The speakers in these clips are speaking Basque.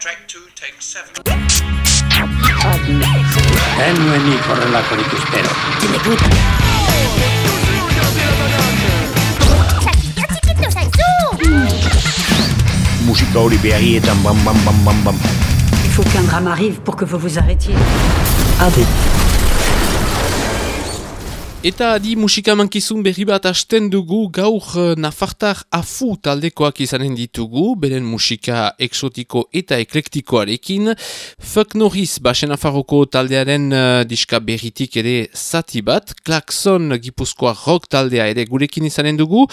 Track 2, take 7. Ez nuenik horrelakorik espero. musika hori behagietan bam bam bam bam bam Il faut qu'un drame arrive pour que vous vous arrêtiez. Eta adi musika mankizun berri bat hasten dugu gaur eh, Nafartar afu taldekoak izanen ditugu, beren musika exotiko eta eklektikoarekin. Fuck Norris, basen afarroko taldearen uh, diska berritik ere zati bat, Klaxon gipuzkoa rock taldea ere gurekin izanen dugu,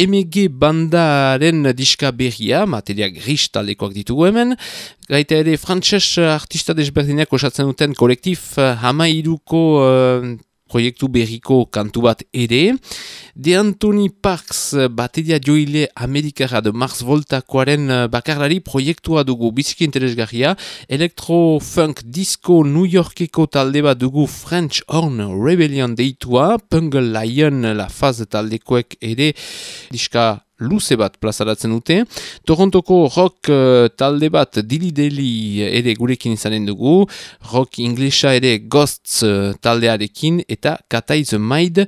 MG bandaren diska berria, materia gris taldekoak ditugu hemen, Gaita ere, frantses artista desberdinak osatzen duten kolektif uh, hamairuko uh, proiektu berriko kantu bat ere. De Anthony Parks bateria joile Amerikara de Mars Voltakoaren eh, bakarlari proiektua dugu biziki interesgarria. Electro Funk Disco New Yorkeko talde bat dugu French Horn Rebellion deitua. Pungle Lion la faz taldekoek ere diska luze bat plazaratzen dute. Torontoko rock uh, talde bat dili-deli ere gurekin izanen dugu. Rock inglesa ere Ghosts uh, taldearekin eta Kataiz Maid.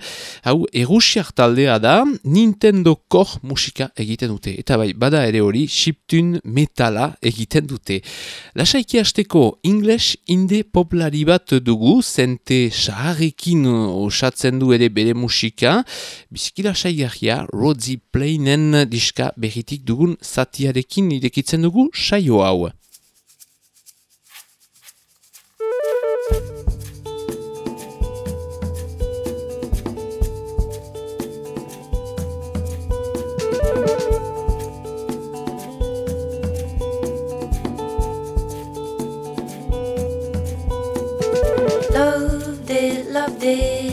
Hau, erusiak taldea da, Nintendo Core musika egiten dute. Eta bai, bada ere hori, chiptune metala egiten dute. Lasaiki hasteko English inde poplari bat dugu, zente saharekin osatzen du ere bere musika. Bizkila saigarria, Rodzi Plainen diska berritik dugun zatiarekin irekitzen dugu saio hau. Loved it, loved it,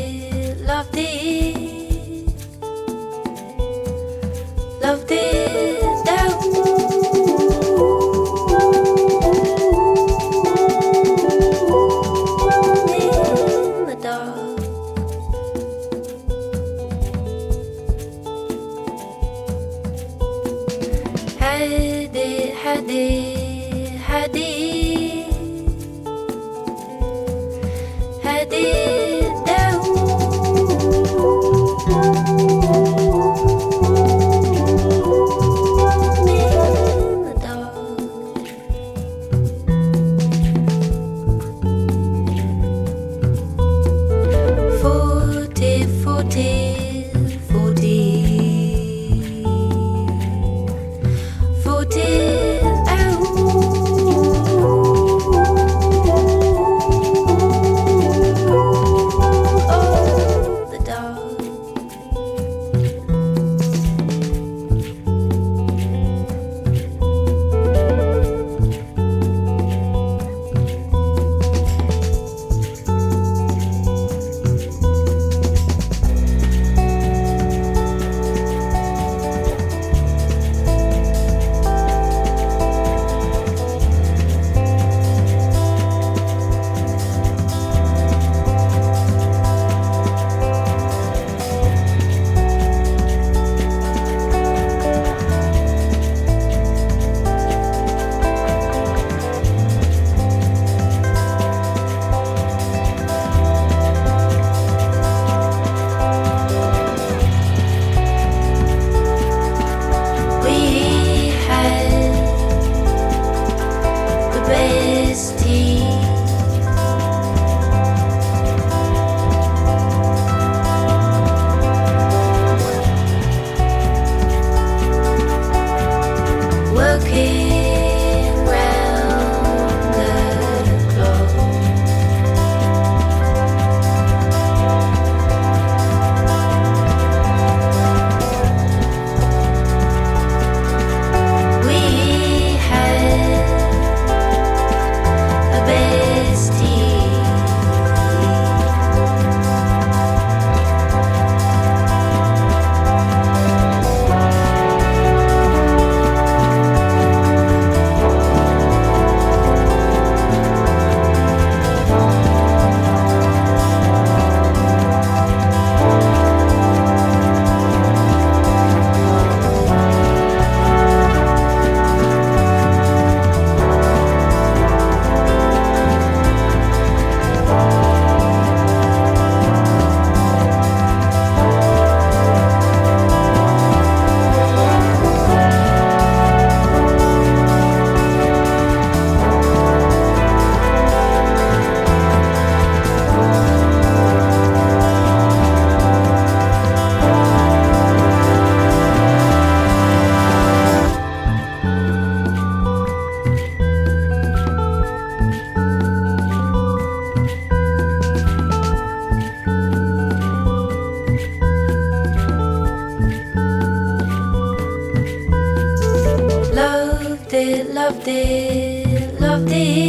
loved it, loved it,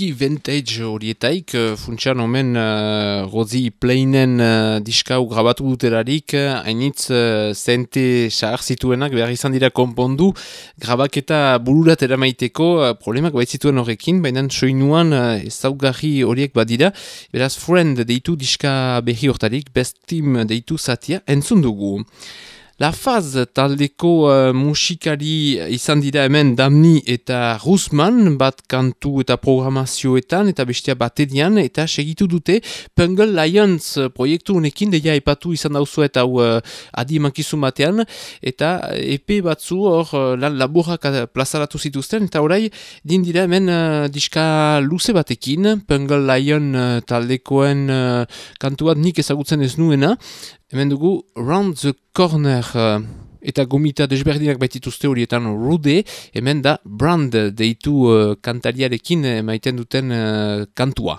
Bizki vintage horietaik, eh, funtsan omen uh, Rozi Plainen uh, diskau grabatu duterarik, hainitz uh, zente sahar zituenak behar izan dira konpondu, grabaketa bururat eramaiteko uh, problemak baitzituen horrekin, baina soinuan uh, ezaugarri horiek badira, beraz Friend deitu diska behi hortarik, Best Team deitu zatia, entzun dugu. La Faz taldeko uh, musikari izan dira hemen Damni eta Rusman bat kantu eta programazioetan eta bestia baterian eta segitu dute Pungle Lions proiektu honekin deia epatu izan dauzu eta uh, adi emankizun batean eta EP batzu hor uh, lan laburrak plazaratu zituzten eta orai din dira hemen uh, diska luze batekin Pungle Lion uh, taldekoen uh, kantu bat nik ezagutzen ez nuena Hemen dugu Round the Corner uh, eta gomita desberdinak baitituzte horietan rude, hemen da Brand deitu uh, kantariarekin emaiten duten uh, kantua.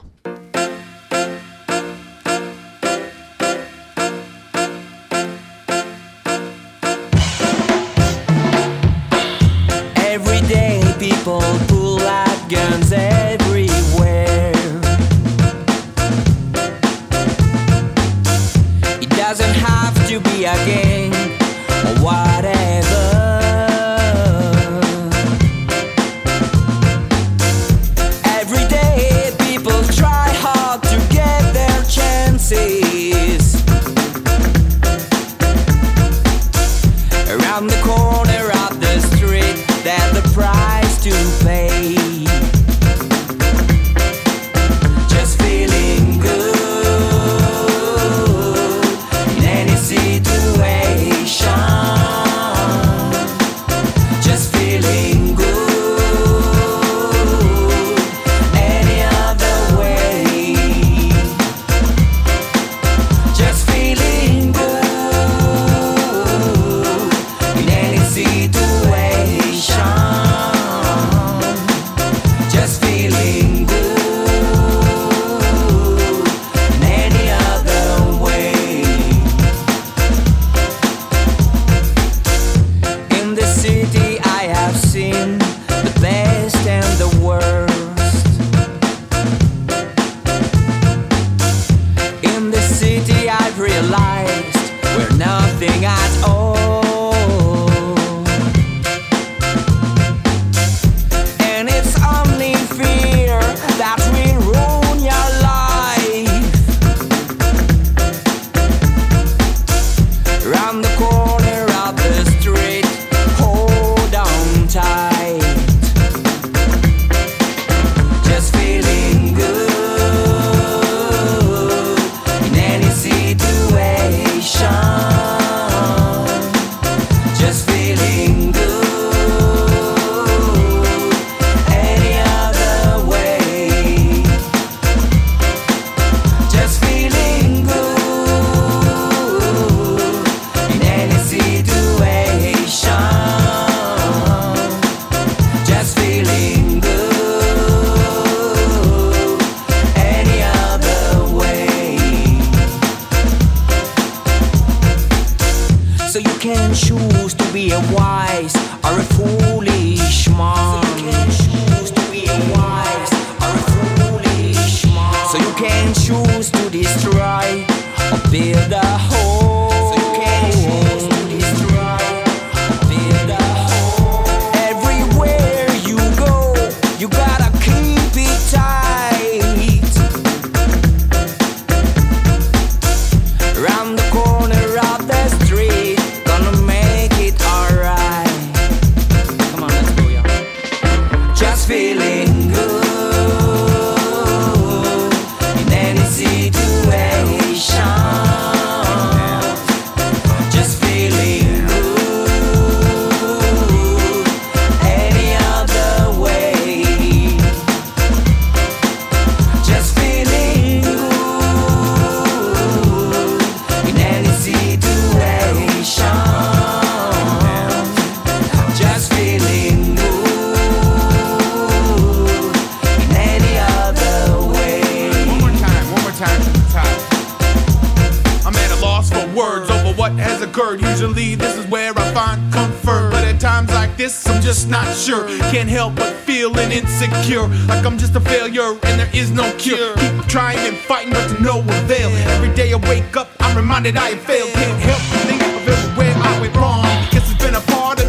Just a failure and there is no cure. Keep trying and fighting, but to no avail. Every day I wake up, I'm reminded I have failed. Can't help but think of everywhere I went wrong. Guess it's been a part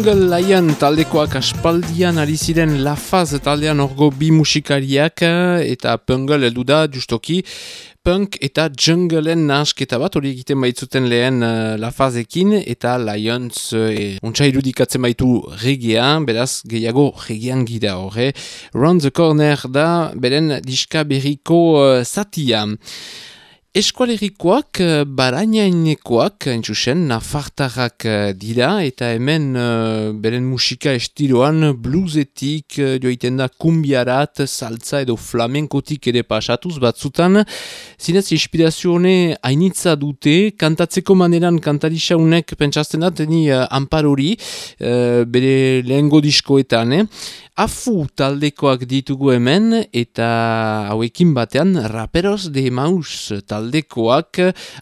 Jungle Lion taldekoak aspaldian ari ziren Lafaz taldean orgo bi musikariak eh, eta Pungle heldu da justoki punk eta jungleen nasketa bat hori egiten baitzuten lehen uh, Lafazekin eta Lions uh, e, untsa irudikatzen baitu regea, beraz gehiago regean gira horre. Round the Corner da beren diska berriko uh, satia. Eskualerikoak, eh, barainainekoak, entzusen, nafartarrak eh, dira, eta hemen uh, beren musika estiloan bluesetik, uh, joiten da kumbiarat, saltza edo flamenkotik ere pasatuz batzutan. Zinez, inspirazione hainitza dute, kantatzeko maneran kantarixaunek pentsazten da, teni uh, amparori, uh, bere lehengo diskoetan, eh? Afu taldekoak ditugu hemen eta hauekin batean Raperos de Maus taldekoak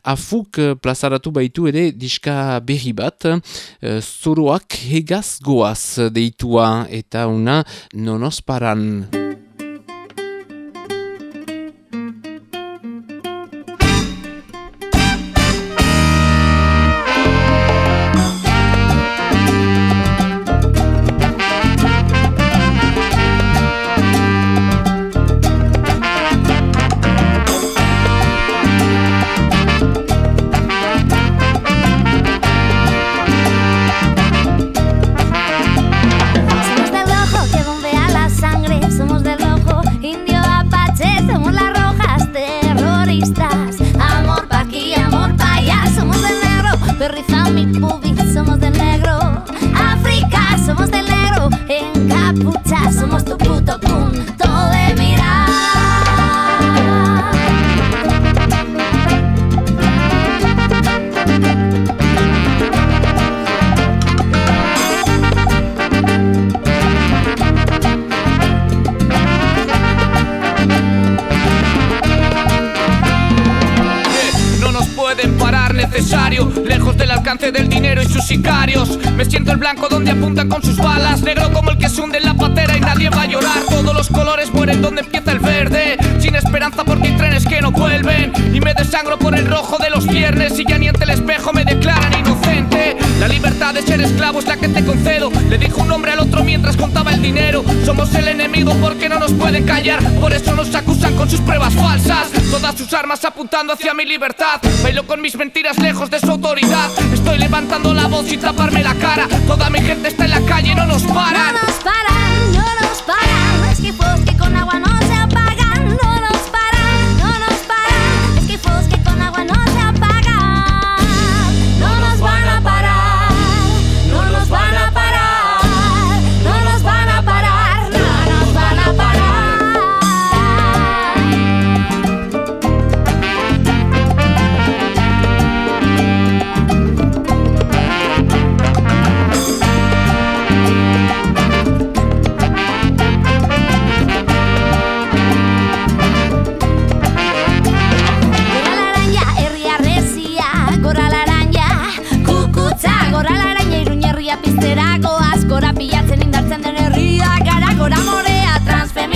afuk plazaratu baitu ere diska berri bat zoroak hegaz goaz deitua eta una nonosparan. Apuntan con sus balas. Negro como el que se hunde en la patera y nadie va a llorar. Todos los colores mueren donde empieza el verde. Sin esperanza porque hay trenes que no vuelven. Y me desangro por el rojo de los viernes. Y ya ni ante el espejo me declaran inocente. La libertad de ser esclavo es la que te concedo Somos el enemigo porque no nos pueden callar. Por eso nos acusan con sus pruebas falsas. Todas sus armas apuntando hacia mi libertad. Bailo con mis mentiras lejos de su autoridad. Estoy levantando la voz sin taparme la cara. Toda mi gente está en la calle, no nos paran. No nos paran, no nos paran. Es que que con agua no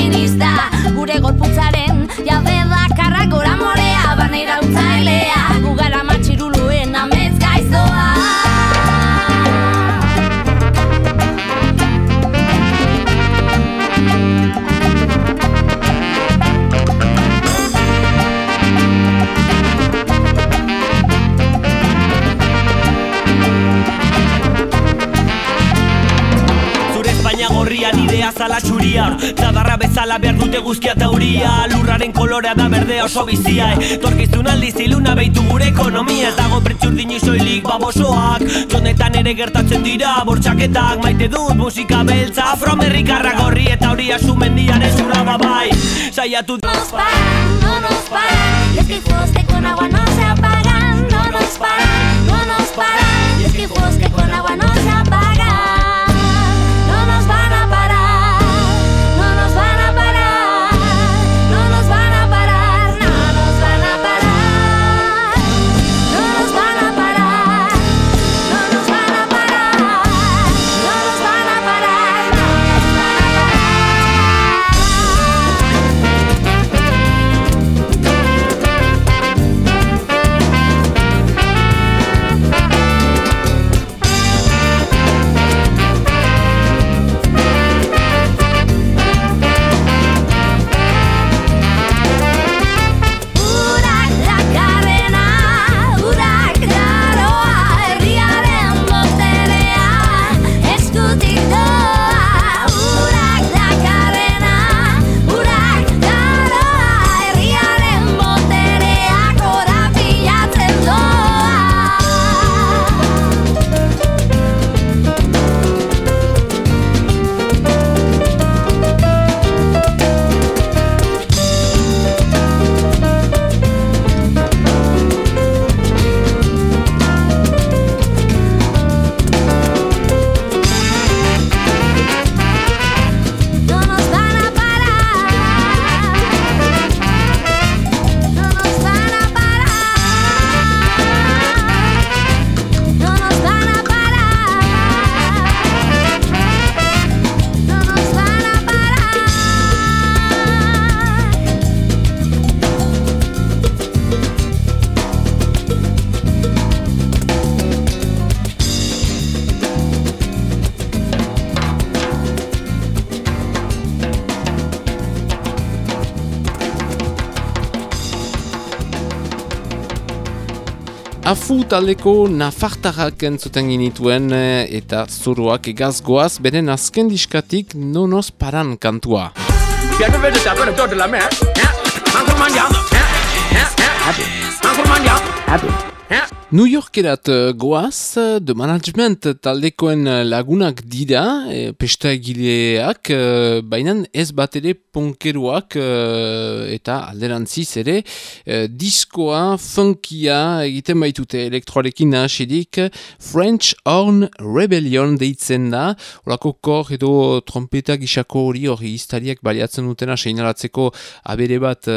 feminista Gure gorputzaren jabe bakarra gora morea Baneira utzailea azala txuria. Zadarra bezala behar dute guzkia tauria. Lurraren kolorea da berdea oso bizia eh. Torkizun aldiz iluna behitu gure ekonomia. Ez dago pretxurdin isoilik babosoak. Jonetan ere gertatzen dira bortxaketak. Maite dut musika beltza Afroamerrikarra gorri eta hori asumendian ez ura babai Saiatu Nos paran, no nos Es que fuegos que con agua no se apagan. No nos paran, Afu taldeko nafartarrak entzuten ginituen eh, eta zuruak egazgoaz beren azken diskatik nonoz paran kantua. 别 New Yorkerat eh, goaz, eh, de management taldekoen eh, lagunak dira, e, pesta egileak, e, baina ez bat ere ponkeruak e, eta alderantziz ere e, diskoa, funkia egiten baitute elektroarekin nahasidik French Horn Rebellion deitzen da, horako kor edo trompeta gisako hori hori iztariak baliatzen dutena seinalatzeko abere bat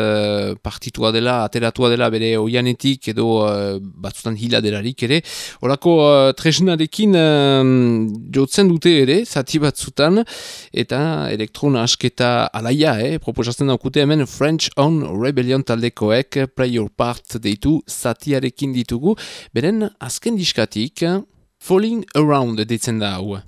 partitua dela, ateratua dela bere oianetik edo batzutan hila delarik ere. Horako uh, tresnarekin uh, jotzen dute ere, zati batzutan, eta elektrona asketa alaia, eh, proposatzen daukute hemen French On Rebellion taldekoek Play Your Part deitu zatiarekin ditugu, beren azken diskatik Falling Around deitzen da hau.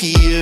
here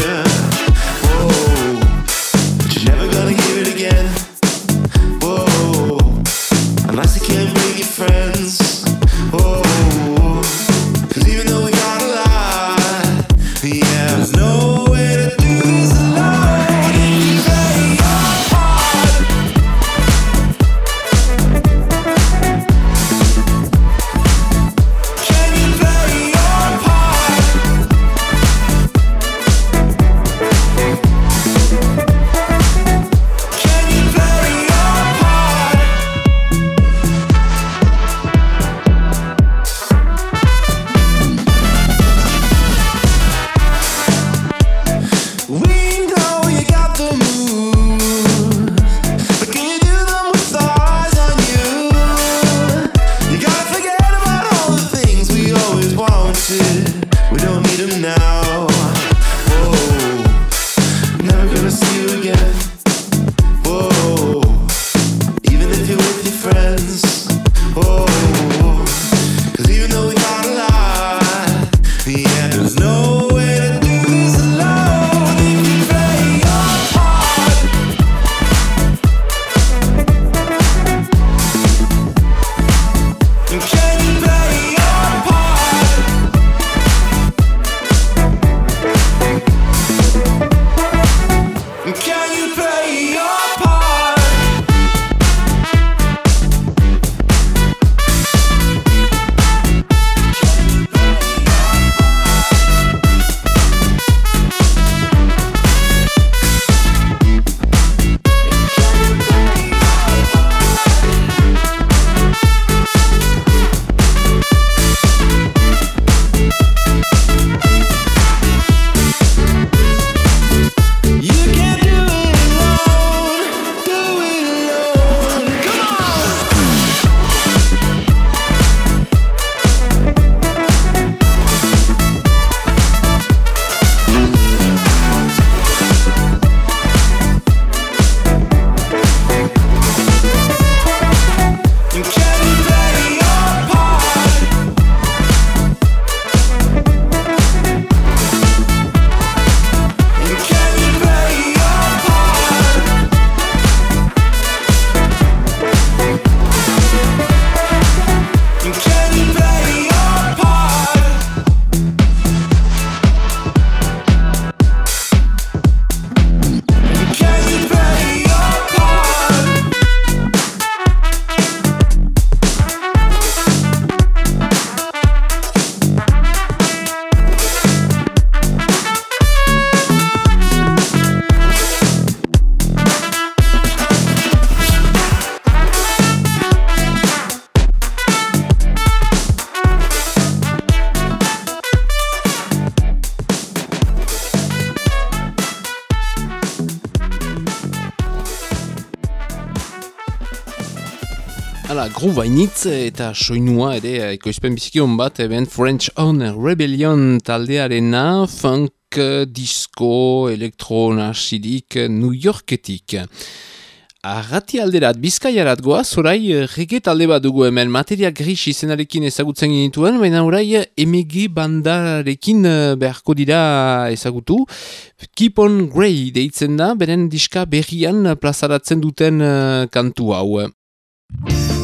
gru bainitz eta soinua ere eh, ekoizpen bizikion bat eben French On Rebellion taldearena funk, eh, disco, elektro eh, New Yorketik. Arrati alderat, bizkaiarat goaz, orai rege talde bat dugu hemen materia gris izenarekin ezagutzen genituen, baina orai MG bandarekin beharko dira ezagutu. Keep on Grey deitzen da, beren diska berrian plazaratzen duten kantu hau. Música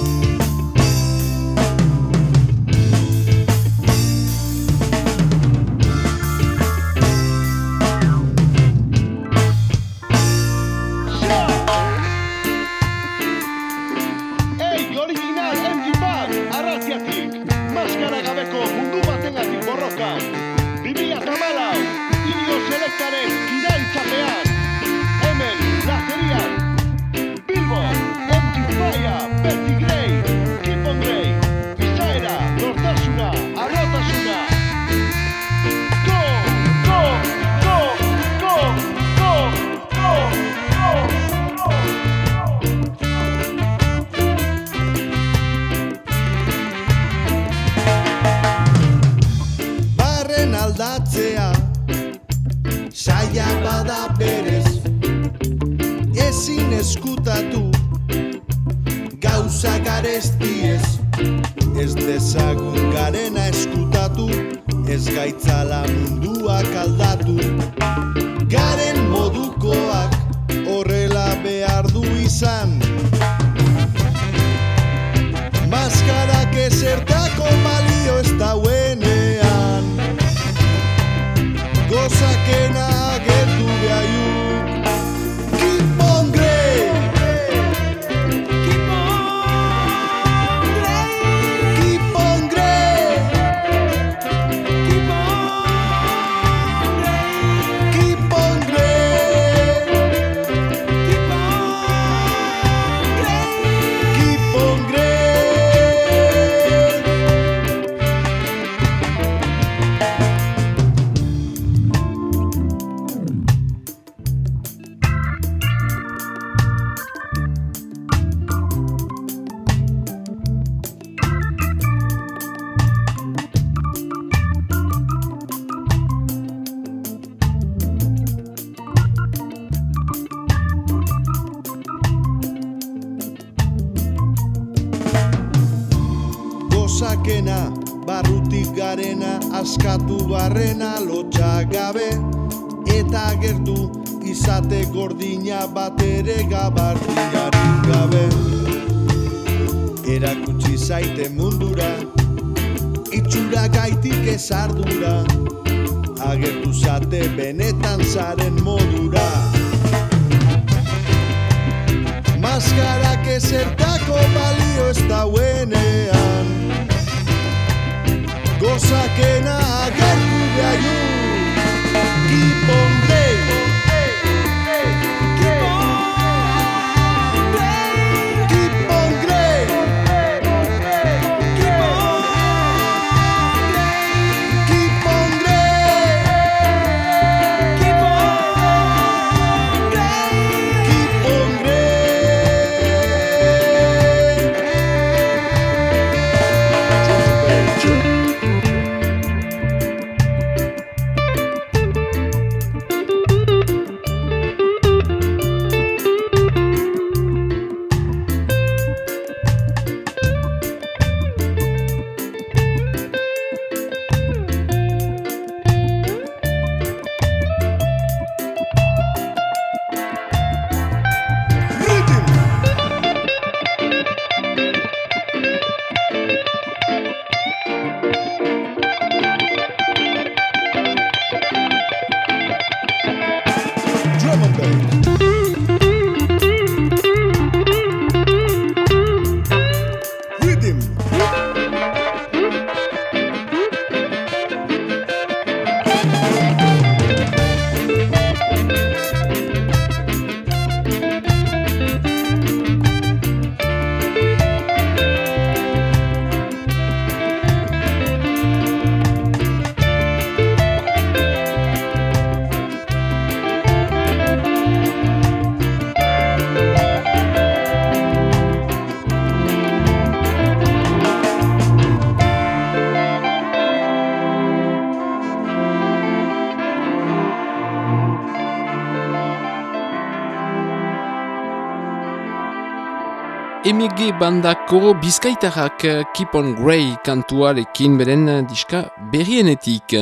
MG bandako bizkaitarrak eh, Keep on Grey kantuarekin beren eh, diska berrienetik.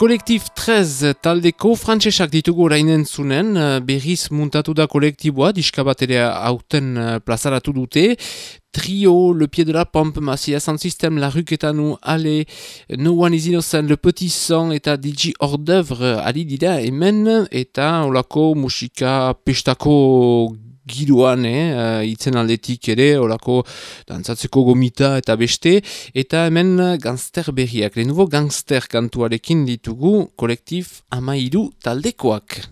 Kolektif 13 taldeko frantsesak ditugu orainen zunen, eh, berriz muntatu da kolektiboa, diska bat ere hauten plazaratu dute, Trio, Le Pied de la Pompe, Masia Sound System, La Ruketanu, Ale, No One is Innocent, Le Petit Sang eta DJ hors d'oeuvre ali dira hemen, eta olako musika pestako giroan, eh, itzen aldetik ere, olako dantzatzeko gomita eta beste, eta hemen gangster berriak, le nouveau gangster kantuarekin ditugu kolektif amairu taldekoak.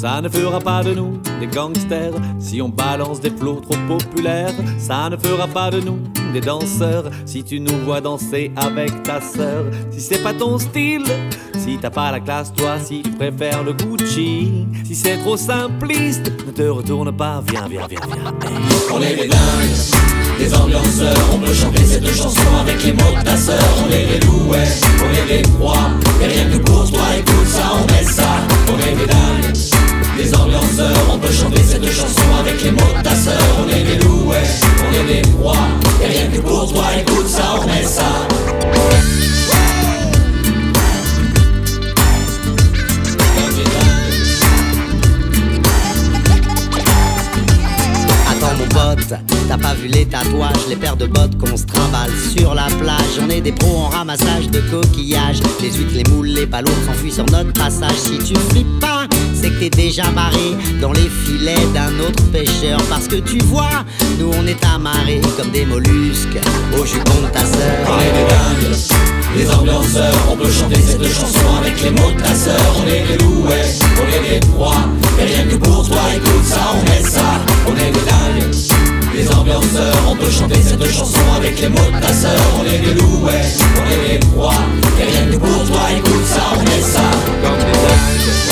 Ça ne fera pas de nous des gangsters si on balance des flots trop populaires. Ça ne fera pas de nous des danseurs si tu nous vois danser avec ta sœur. Si c'est pas ton style, si t'as pas la classe, toi, si tu préfères le Gucci. Si c'est trop simpliste, ne te retourne pas, viens, viens, viens, viens. On est des dingues, des ambianceurs, on peut chanter cette chanson avec les mots de ta sœur. On est des louets, on est des proies, et rien que pour toi, écoute ça, on met ça. On est des dingues, on peut chanter cette chanson avec les mots de ta sœur. On est des louets, on est des et rien que pour toi, écoute ça, on met ça. T'as pas vu les tatouages, les paires de bottes qu'on se trimballe sur la plage. On est des pros en ramassage de coquillages. Les huîtres, les moules, les balourdes s'enfuient sur notre passage. Si tu flippes pas, c'est que t'es déjà barré dans les filets d'un autre pêcheur. Parce que tu vois, nous on est amarrés comme des mollusques au jupon de ta sœur. Des ambianceurs, on peut chanter cette chanson avec les mots de ta sœur. On est des louets, on est des proies, et rien que pour toi, écoute ça, on met ça. On est des dingues, des ambianceurs, on peut chanter cette chanson avec les mots de ta sœur. On est des louets, on est des proies, et rien que pour toi, écoute ça, on met ça. Comme des dingues.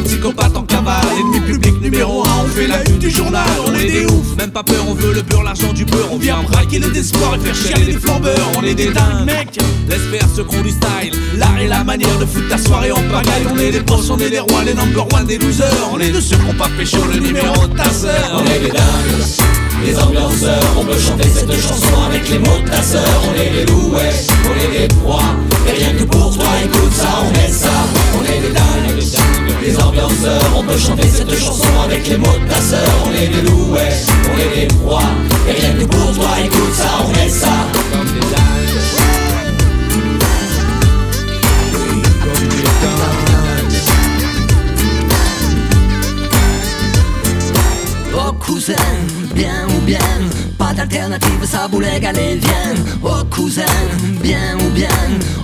Des psychopathes en cavale. Ennemi public numéro 1, on fait la une du journal. On est des oufs, même pas peur, on veut le beurre, l'argent du beurre. On vient braquer le désespoir et faire chialer les flambeurs. On est des dingues, mec, laisse faire ce du style. L'art et la manière de foutre ta soirée en pagaille. On est des boss, on est des rois, les number one des losers. On est de ceux qui ont pas pécho le numéro de ta sœur. On est des dingues, les ambianceurs. On peut chanter cette chanson avec les mots de ta sœur. On est des louets, on est des proies. Et rien que pour toi, écoute ça, on met ça. On est des dingues, les ambianceurs. On peut chanter cette chanson avec les mots de ta sœur. On est des louets, on est des proies. Et rien que pour toi, écoute ça, on met ça. Des. Cousin, bien ou bien, pas d'alternative, ça boulet allez viens Oh cousin, bien ou bien,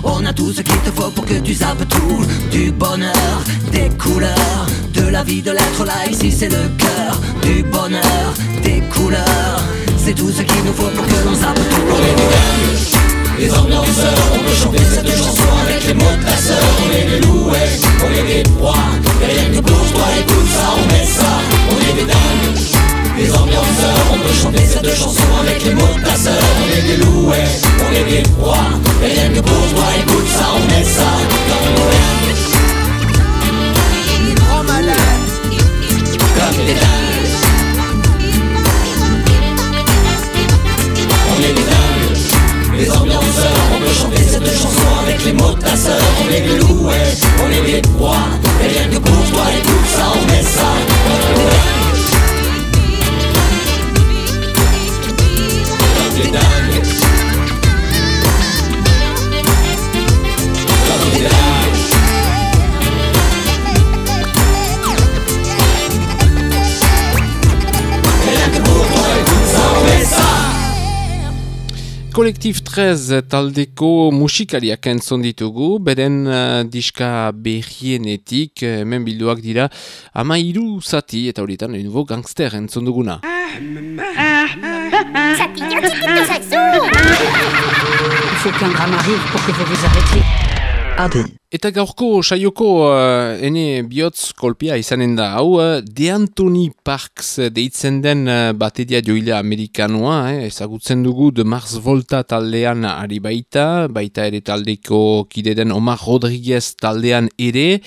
on a tout ce qu'il te faut pour que tu zappes tout. Du bonheur, des couleurs, de la vie, de l'être là, ici c'est le cœur. Du bonheur, des couleurs, c'est tout ce qu'il nous faut pour que l'on zappe tout. On est dingues, les ambianceurs On peut chanter cette chanson avec les mots de ta sœur. On est des louets, on est des proies Et rien que pour toi, écoute ça, on met ça. On est des dingues, les ambianceurs On peut chanter cette chanson avec les mots de ta sœur. On est des louets, on est des proies Et rien que pour toi, écoute ça, on met ça Comme Gros malade Comme des dingues. On est des dingues, les ambianceurs On peut chanter cette chanson avec les mots de ta sœur. On est des louets, on est des proies Et rien que pour toi, écoute ça, on met ça Comme Kolektif 13 taldeko musikariak entzon ditugu, beren uh, diska berrienetik, eh, hemen bilduak dira, ama hiru zati, eta gangster entzon duguna. Ça pique un petit Il faut qu'un drame arrive pour que vous vous arrêtiez. Ah Hardy. Eta gaurko saioko uh, ene bihotz kolpia izanen da. Hau, uh, De Anthony Parks deitzen den uh, bateria joilea amerikanoa, eh, ezagutzen dugu de Mars Volta taldean ari baita, baita ere taldeko kide den Omar Rodriguez taldean ere,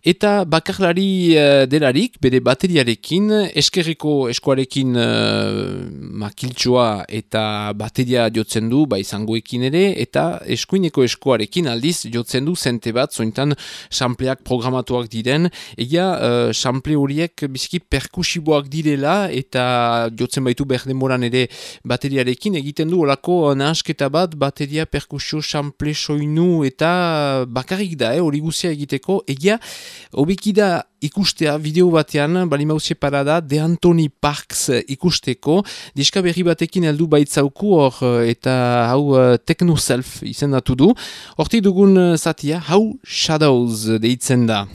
eta bakarlari uh, delarik, bere bateriarekin, eskerreko eskuarekin uh, makiltxoa eta bateria jotzen du, bai zangoekin ere, eta eskuineko eskuarekin aldiz jotzen du zente bat, zointan sampleak programatuak diren, egia uh, sample horiek biziki perkusiboak direla, eta jotzen baitu behar ere bateriarekin, egiten du olako nahasketa bat, bateria perkusio sample soinu, eta bakarrik da, eh, guzia egiteko, egia, hobikida ikustea bideo batean, bali mauzie parada, De Anthony Parks ikusteko, diska berri batekin heldu baitzauku hor, eta hau uh, Techno Self izendatu du. Hortik dugun zatia, hau Shadows deitzen da.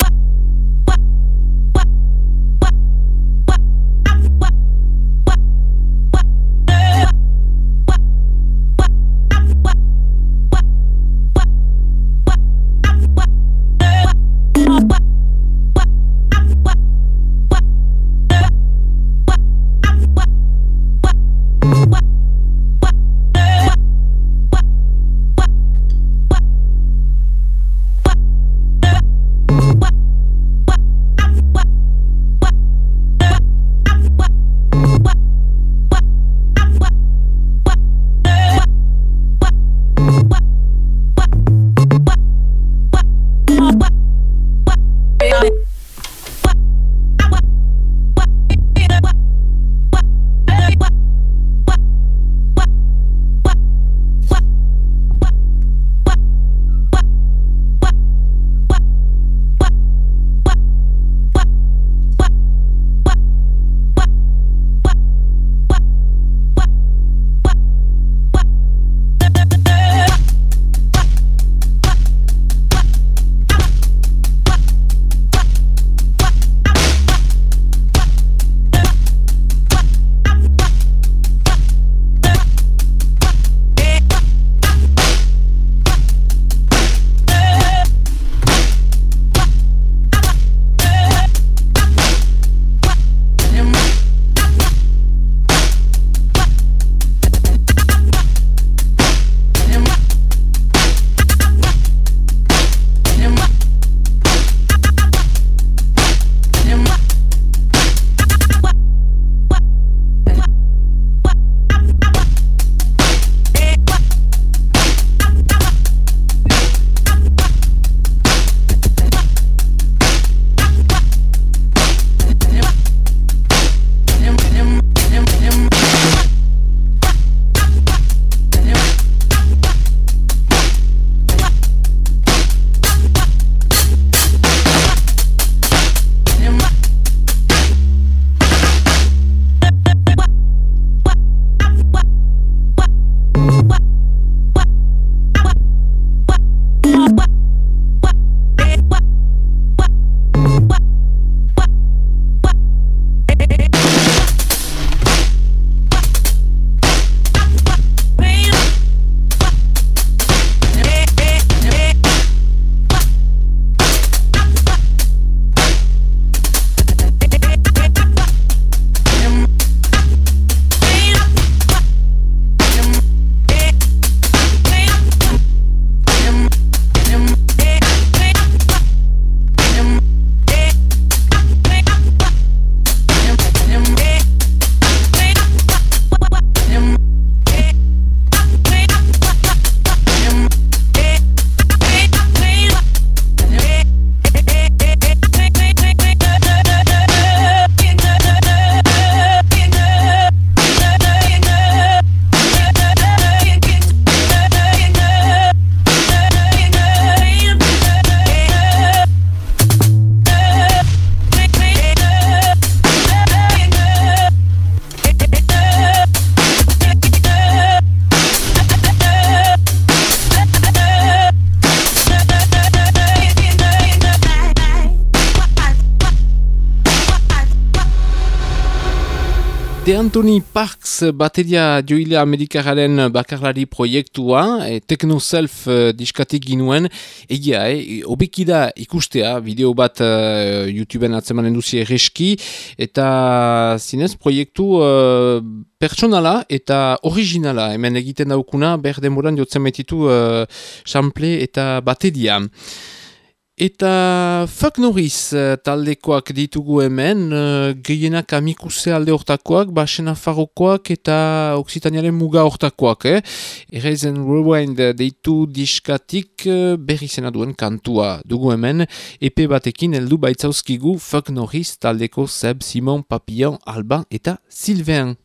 Anthony Parks bateria joile amerikararen bakarlari proiektua, eh, e, TechnoSelf e, eh, diskatik ginuen, egia, eh, e, obeki da ikustea, bideo bat e, YouTubeen atzemanen duzi erreski, eta zinez, proiektu e, pertsonala eta originala, hemen egiten daukuna, berden buran jotzen metitu e, sample eta bateria. Eta Fak Norris eh, taldekoak ditugu hemen, eh, gehienak amikuse alde hortakoak, basena farrokoak eta oksitaniaren muga hortakoak. Eh? Errezen Rewind deitu diskatik eh, berri zena duen kantua dugu hemen, epe batekin heldu baitzauzkigu Fak Norris taldeko Seb, Simon, Papillon, Alban eta Sylvain.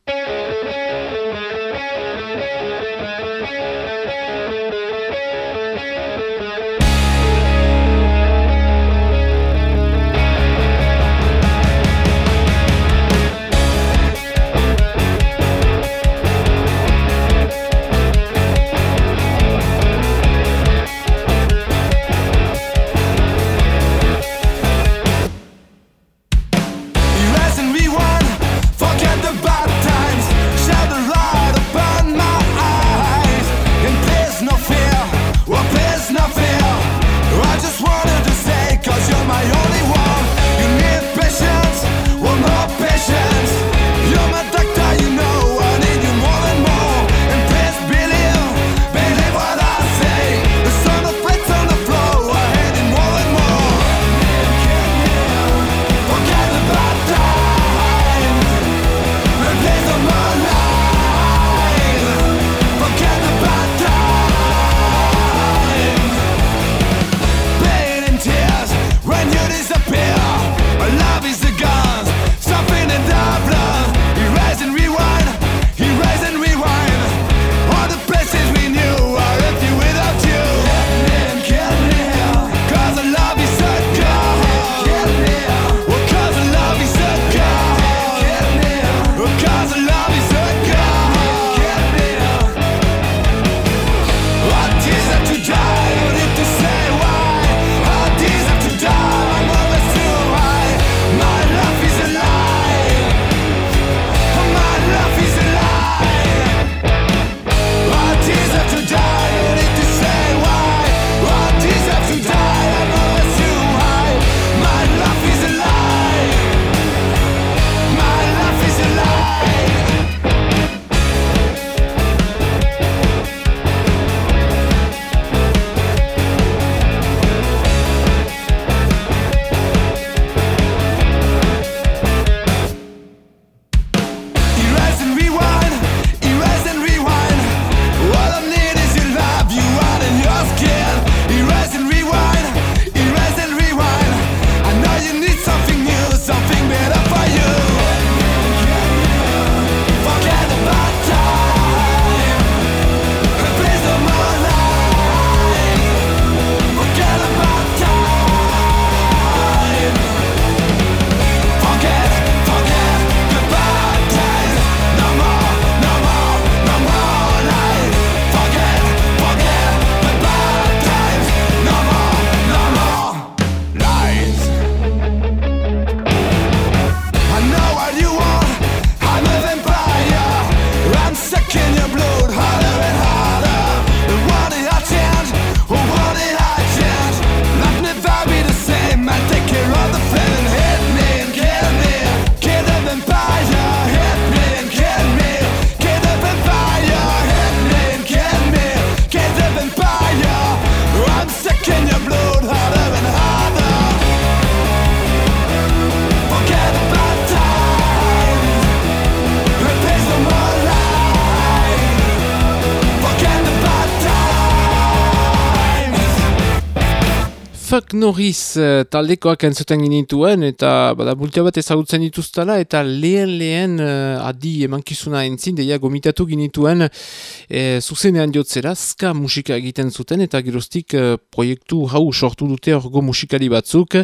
Fuck Norris eh, taldekoak entzuten ginituen eta bada bultia bat ezagutzen dituztala eta lehen lehen uh, adi emankizuna entzin deia gomitatu ginituen e, zuzenean jotzera ska musika egiten zuten eta geroztik uh, proiektu hau sortu dute orgo musikari batzuk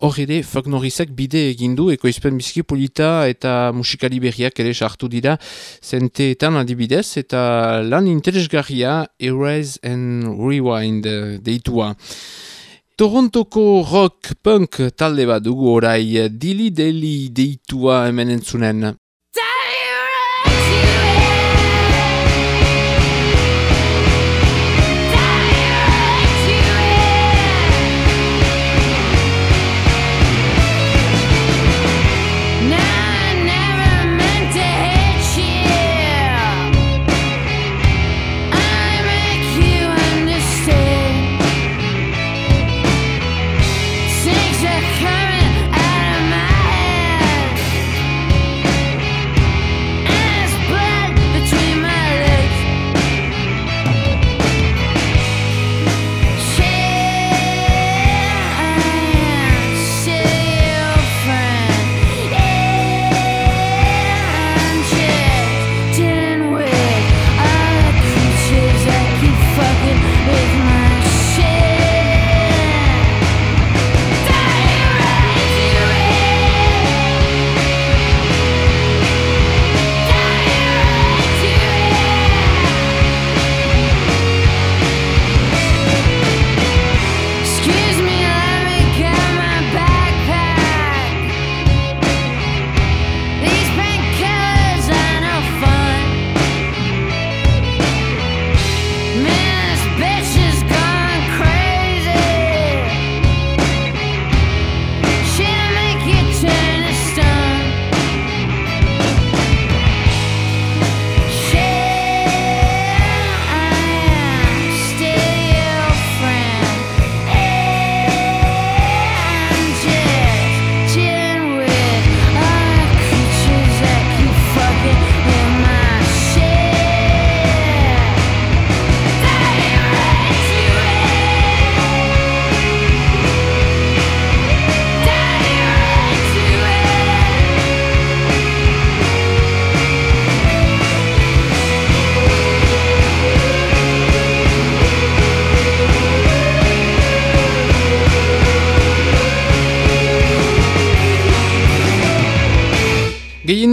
hor ere Fuck Norrisak bide egindu ekoizpen bizki polita eta musikari berriak ere sartu dira zenteetan adibidez eta lan interesgarria Erase and Rewind deitua. Torontoko rock punk talde bat dugu orai eh, dili-deli deitua hemen entzunen.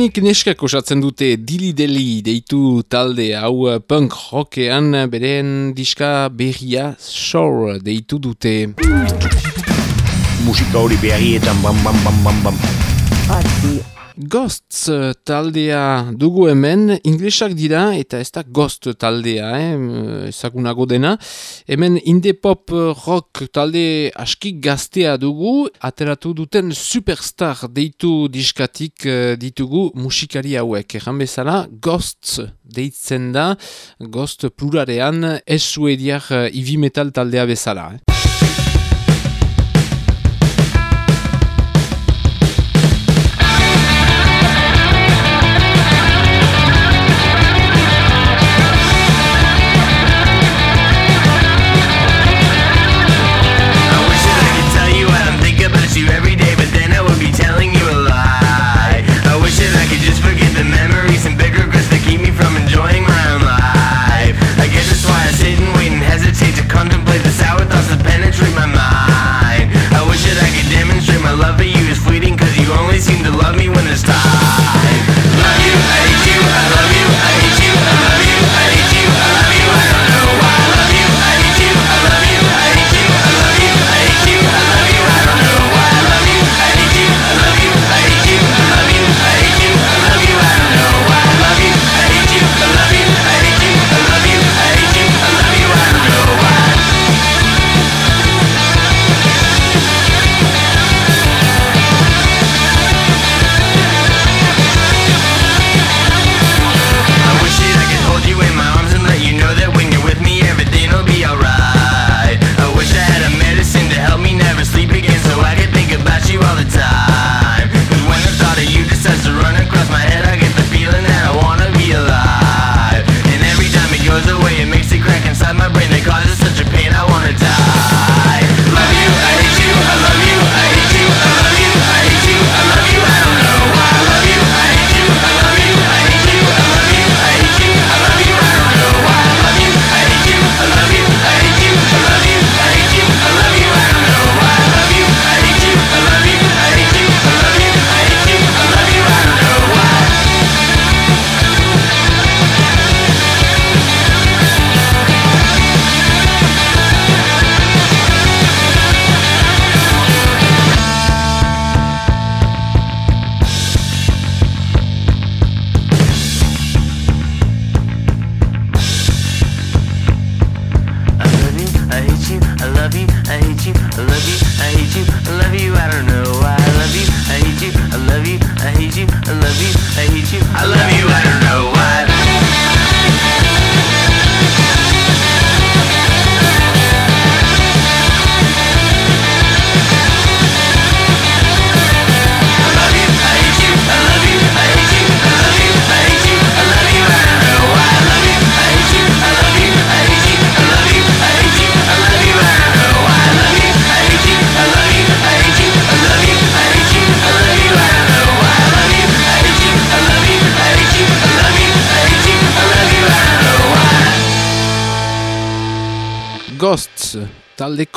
Dominik neskak osatzen dute Dili Deli deitu talde hau eh, punk rockean eh, beren diska berria Shore deitu dute. Musika hori beharietan bam bam bam bam bam. Ati. Ghosts eh, taldea dugu hemen, inglesak dira eta ez da ghost taldea, eh? ezagunago dena. Hemen indie-pop eh, rock talde aski gaztea dugu, ateratu duten superstar deitu diskatik eh, ditugu musikari hauek. Erran bezala, ghosts deitzen da, ghost plurarean ez suediak heavy metal taldea bezala. Eh?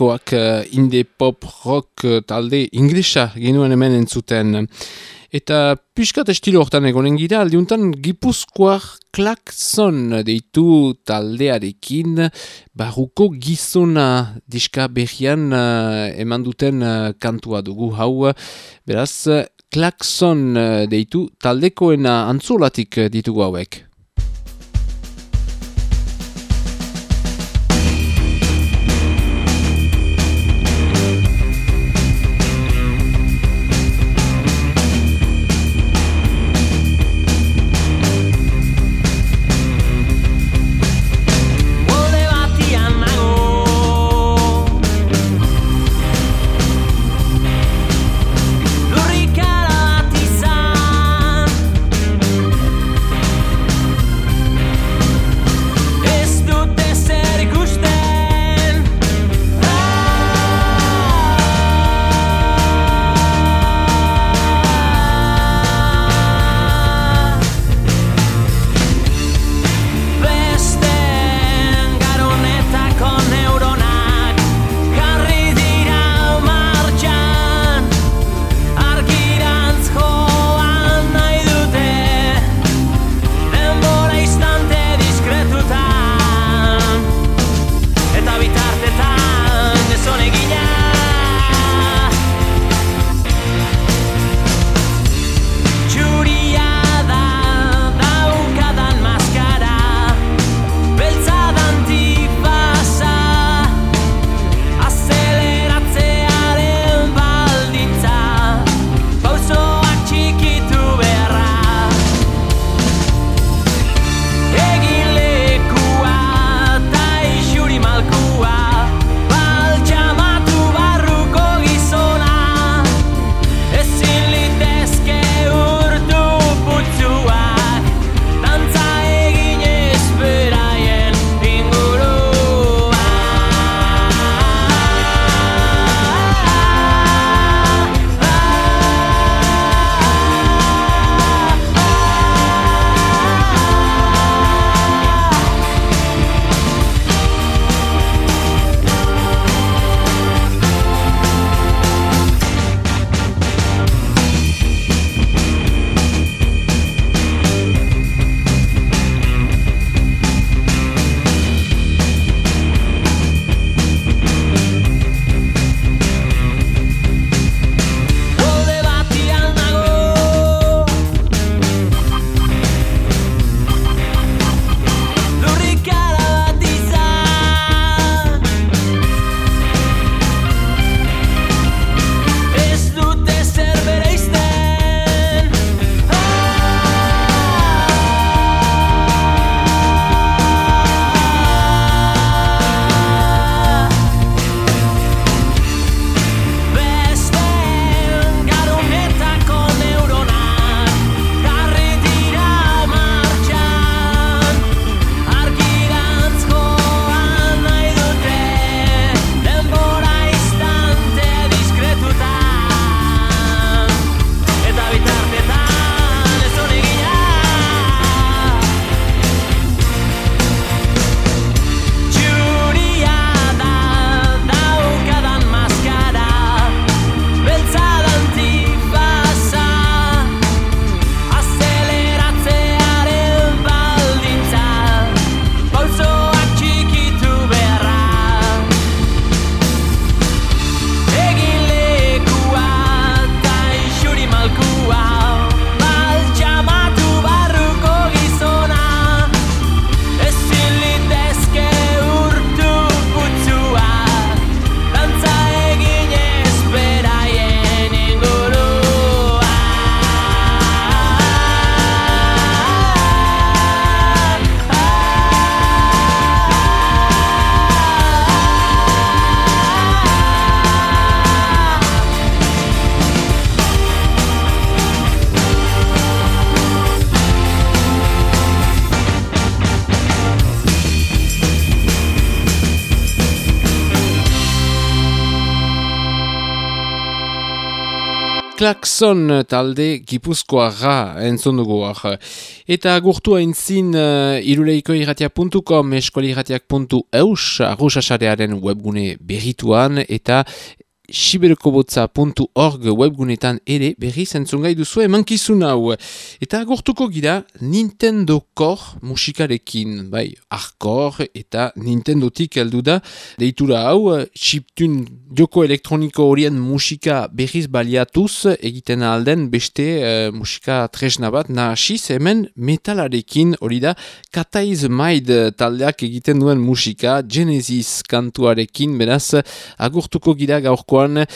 diskoak eh, indie pop rock eh, talde inglesa genuen hemen entzuten. Eta piskat estilo hortan egonen gira, aldiuntan gipuzkoak klakson deitu taldearekin barruko gizona diska berrian uh, eman duten uh, kantua dugu hau. Beraz, klakson deitu taldekoena antzulatik ditugu hauek. Klakson talde gipuzkoarra hor. Eta agurtu aintzin uh, iruleiko irratia.com eskualirratiak.eus arruxasarearen webgune berrituan eta siberkobotza.org webgunetan ere berri zentzungai duzu emankizun hau. Eta agortuko gira Nintendo Core musikarekin, bai, Arkor eta Nintendotik heldu da. Deitura hau, chiptun joko elektroniko horien musika berriz baliatuz egiten alden beste uh, musika tresna bat nahasiz hemen metalarekin hori da Kataiz Maid taldeak egiten duen musika Genesis kantuarekin beraz agurtuko gira gaurkoan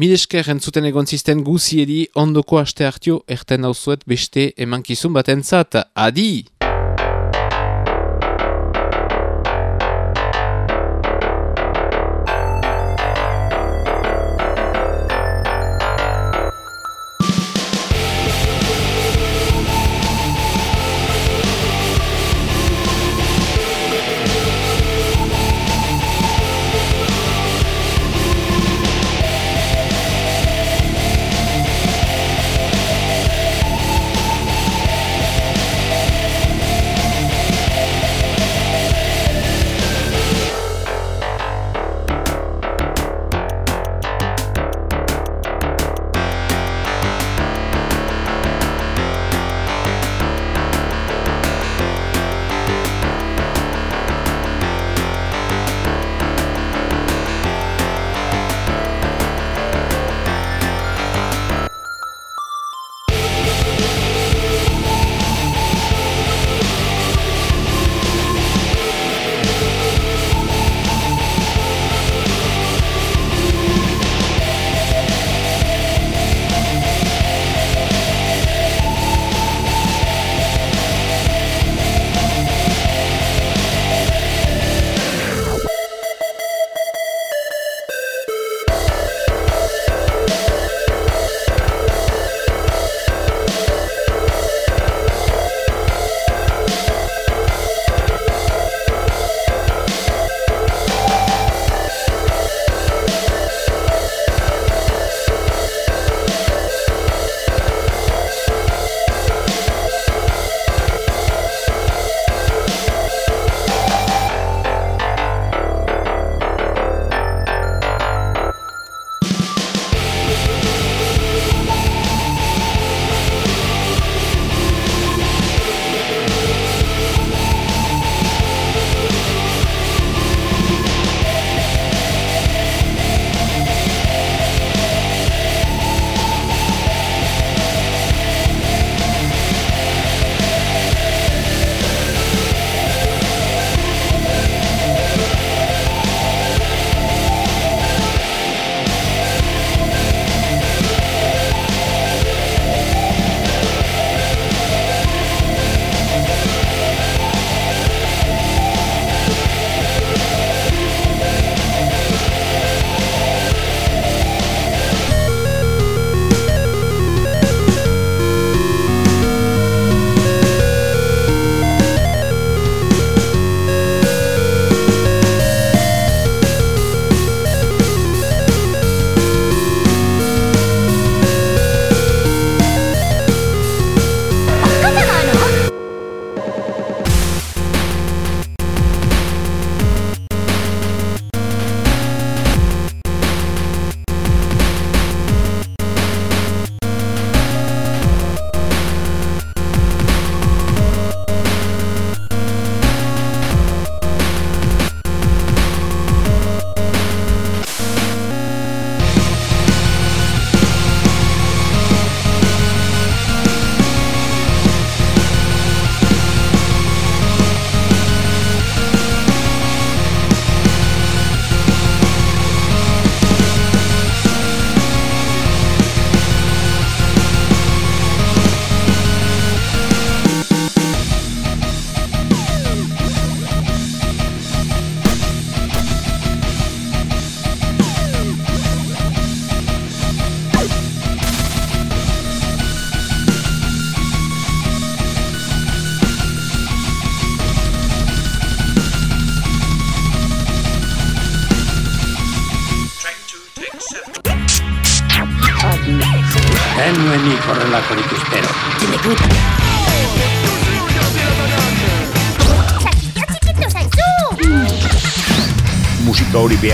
Milesker entzuten egon zisten guzieri ondoko aste hartio erten dauzuet beste emankizun batentzat. Adi!